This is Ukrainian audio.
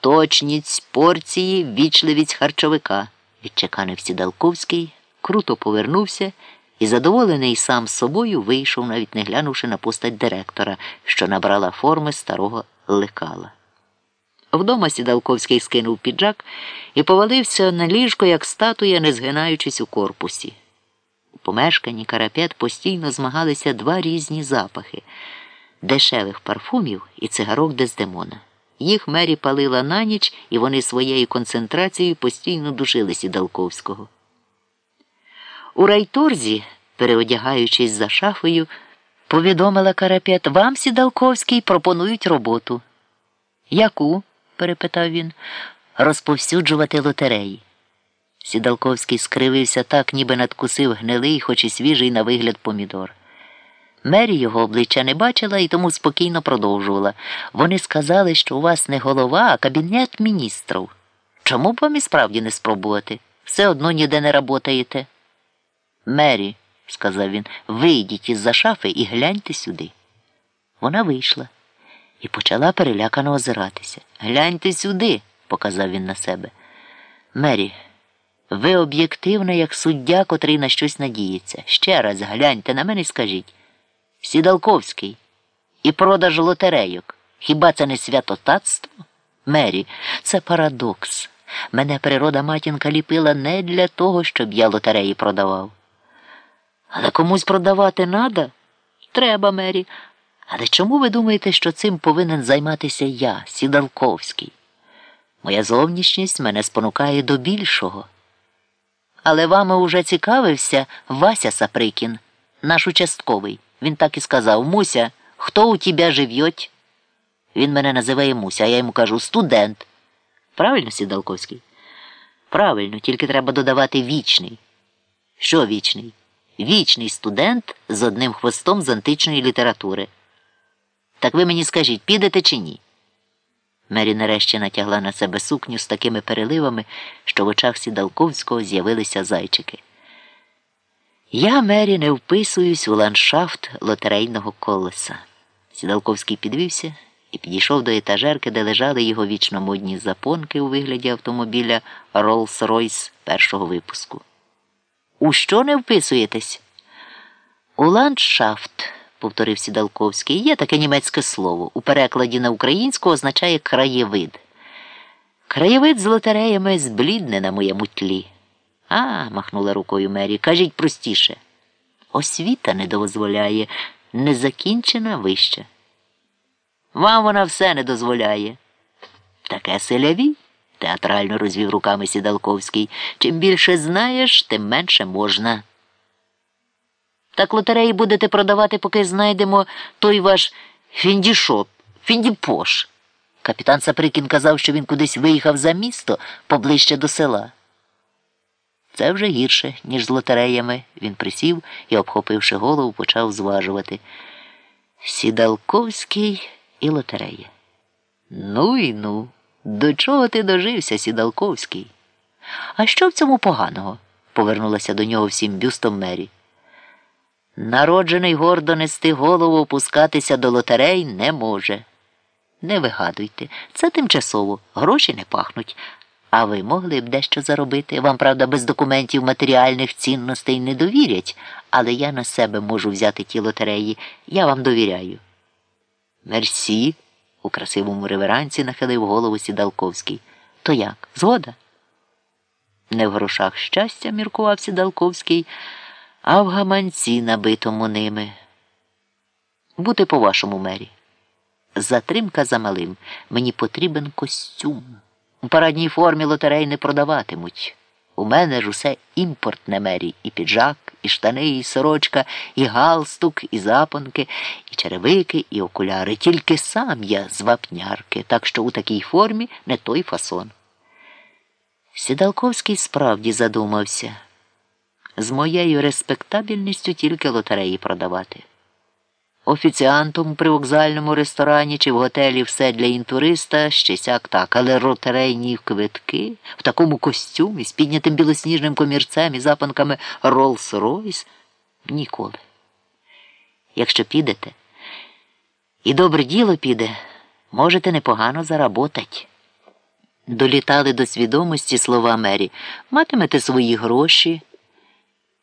Точність порції, вічливість харчовика, відчеканив Сідалковський, круто повернувся і, задоволений сам собою, вийшов, навіть не глянувши на постать директора, що набрала форми старого лекала. Вдома Сідалковський скинув піджак і повалився на ліжко, як статуя, не згинаючись у корпусі. У помешканні карапет постійно змагалися два різні запахи дешевих парфумів і цигарок Дездемона. Їх мері палила на ніч, і вони своєю концентрацією постійно душили Сідалковського. У райторзі, переодягаючись за шафою, повідомила Карапет, вам, Сідалковський, пропонують роботу. Яку? перепитав він, розповсюджувати лотереї. Сідалковський скривився так, ніби надкусив гнилий, хоч і свіжий на вигляд помідор. Мері його обличчя не бачила і тому спокійно продовжувала. Вони сказали, що у вас не голова, а кабінет міністрів. Чому б вам і справді не спробувати? Все одно ніде не работаєте. Мері, сказав він, вийдіть із за шафи і гляньте сюди. Вона вийшла і почала перелякано озиратися. Гляньте сюди, показав він на себе. Мері, ви об'єктивна, як суддя, котрий на щось надіється. Ще раз гляньте на мене і скажіть. Сідалковський і продаж лотерейок. Хіба це не святотатство? Мері, це парадокс. Мене природа матінка ліпила не для того, щоб я лотереї продавав. Але комусь продавати надо? Треба, Мері. Але чому ви думаєте, що цим повинен займатися я, Сідалковський? Моя зовнішність мене спонукає до більшого. Але вами уже цікавився Вася Саприкін, наш участковий. Він так і сказав Муся, хто у тебе жив'ють? Він мене називає Муся, а я йому кажу студент. Правильно, Сідалковський? Правильно, тільки треба додавати вічний. Що вічний? Вічний студент з одним хвостом з античної літератури. Так ви мені скажіть, підете чи ні? Мері нарешті натягла на себе сукню з такими переливами, що в очах Сідалковського з'явилися зайчики. Я, Мері, не вписуюсь у ландшафт лотерейного колеса. Сідалковський підвівся і підійшов до етажерки, де лежали його вічно модні запонки у вигляді автомобіля Rolls-Royce першого випуску. У що не вписуєтесь? У ландшафт, повторив Сідалковський, є таке німецьке слово. У перекладі на українську означає краєвид. Краєвид з лотереями зблідне на моєму тлі. А, махнула рукою Мері, кажіть простіше. Освіта не дозволяє, незакінчена вища. Вам вона все не дозволяє. Таке селяві, театрально розвів руками Сідалковський. Чим більше знаєш, тим менше можна. Так лотереї будете продавати, поки знайдемо той ваш фіндішоп, фіндіпош. Капітан Саприкін казав, що він кудись виїхав за місто поближче до села. Це вже гірше, ніж з лотереями. Він присів і, обхопивши голову, почав зважувати. Сідалковський і лотерея. Ну і ну. До чого ти дожився, Сідалковський? А що в цьому поганого? повернулася до нього всім бюстом Мері. Народжений гордо нести голову опускатися до лотерей не може. Не вигадуйте, це тимчасово, гроші не пахнуть. А ви могли б дещо заробити. Вам, правда, без документів матеріальних цінностей не довірять, але я на себе можу взяти ті лотереї. Я вам довіряю. Мерсі, у красивому реверанці нахилив голову Сідалковський. То як? Згода? Не в грошах щастя, міркував Сідалковський, а в гаманці, набитому ними. Бути по вашому мері. Затримка за малим. Мені потрібен костюм. У парадній формі лотерей не продаватимуть. У мене ж усе імпортне мері, і піджак, і штани, і сорочка, і галстук, і запонки, і черевики, і окуляри. Тільки сам я з вапнярки, так що у такій формі не той фасон. Сідалковський справді задумався. З моєю респектабельністю тільки лотереї продавати. Офіціантом при вокзальному ресторані чи в готелі все для інтуриста ще сяк так, але ротерейні квитки в такому костюмі з піднятим білосніжним комірцем і запанками Rolls-Royce ніколи. Якщо підете, і добре діло піде, можете непогано заработать. Долітали до свідомості слова Мері. Матимете свої гроші,